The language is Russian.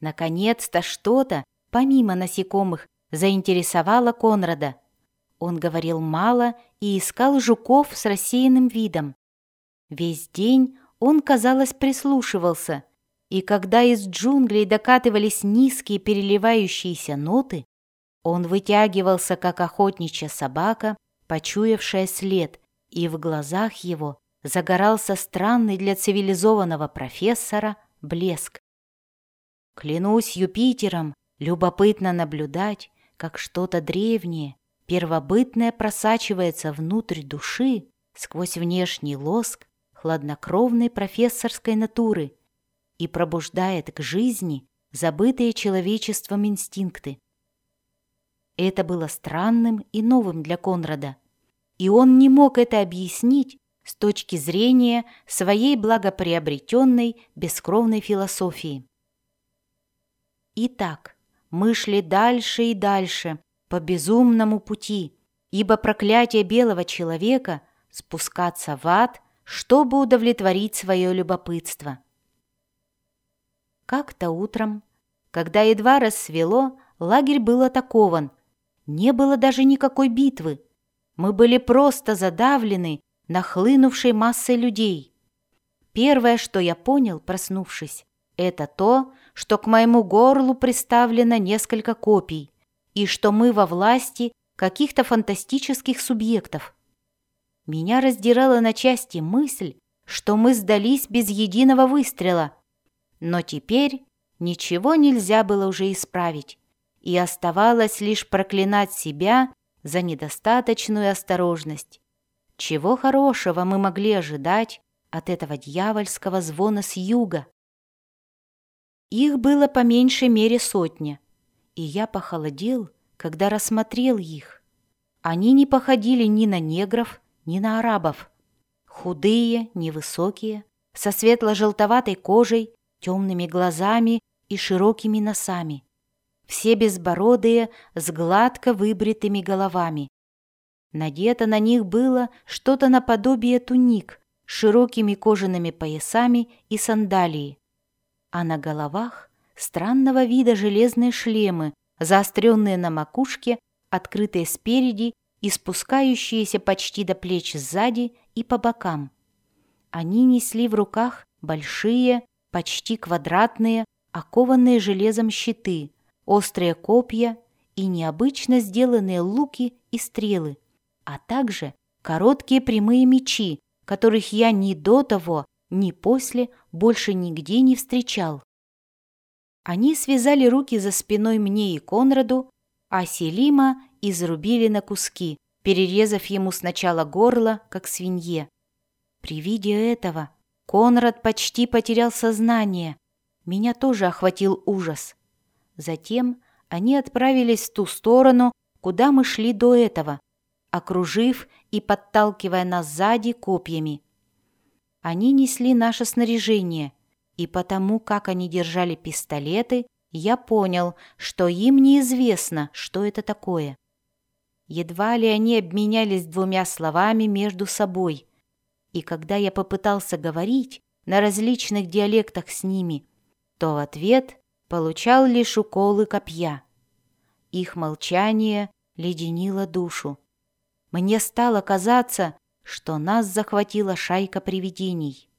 Наконец-то что-то, помимо насекомых, заинтересовало Конрада. Он говорил мало и искал жуков с рассеянным видом. Весь день он, казалось, прислушивался, и когда из джунглей докатывались низкие переливающиеся ноты, он вытягивался, как охотничья собака, почуявшая след, и в глазах его загорался странный для цивилизованного профессора блеск. Клянусь Юпитером, любопытно наблюдать, как что-то древнее, первобытное просачивается внутрь души сквозь внешний лоск хладнокровной профессорской натуры и пробуждает к жизни забытые человечеством инстинкты. Это было странным и новым для Конрада, и он не мог это объяснить с точки зрения своей благоприобретенной бескровной философии. Итак, мы шли дальше и дальше по безумному пути, ибо проклятие белого человека — спускаться в ад, чтобы удовлетворить свое любопытство. Как-то утром, когда едва рассвело, лагерь был атакован. Не было даже никакой битвы. Мы были просто задавлены нахлынувшей массой людей. Первое, что я понял, проснувшись, это то, что к моему горлу приставлено несколько копий и что мы во власти каких-то фантастических субъектов. Меня раздирала на части мысль, что мы сдались без единого выстрела. Но теперь ничего нельзя было уже исправить, и оставалось лишь проклинать себя за недостаточную осторожность. Чего хорошего мы могли ожидать от этого дьявольского звона с юга? Их было по меньшей мере сотня, и я похолодел, когда рассмотрел их. Они не походили ни на негров, ни на арабов. Худые, невысокие, со светло-желтоватой кожей, темными глазами и широкими носами. Все безбородые, с гладко выбритыми головами. Надето на них было что-то наподобие туник, широкими кожаными поясами и сандалии а на головах странного вида железные шлемы, заостренные на макушке, открытые спереди и спускающиеся почти до плеч сзади и по бокам. Они несли в руках большие, почти квадратные, окованные железом щиты, острые копья и необычно сделанные луки и стрелы, а также короткие прямые мечи, которых я ни до того, ни после больше нигде не встречал. Они связали руки за спиной мне и Конраду, а Селима изрубили на куски, перерезав ему сначала горло, как свинье. При виде этого Конрад почти потерял сознание. Меня тоже охватил ужас. Затем они отправились в ту сторону, куда мы шли до этого, окружив и подталкивая нас сзади копьями. Они несли наше снаряжение, и потому, как они держали пистолеты, я понял, что им неизвестно, что это такое. Едва ли они обменялись двумя словами между собой. И когда я попытался говорить на различных диалектах с ними, то в ответ получал лишь уколы копья. Их молчание леденило душу. Мне стало казаться, что нас захватила шайка привидений.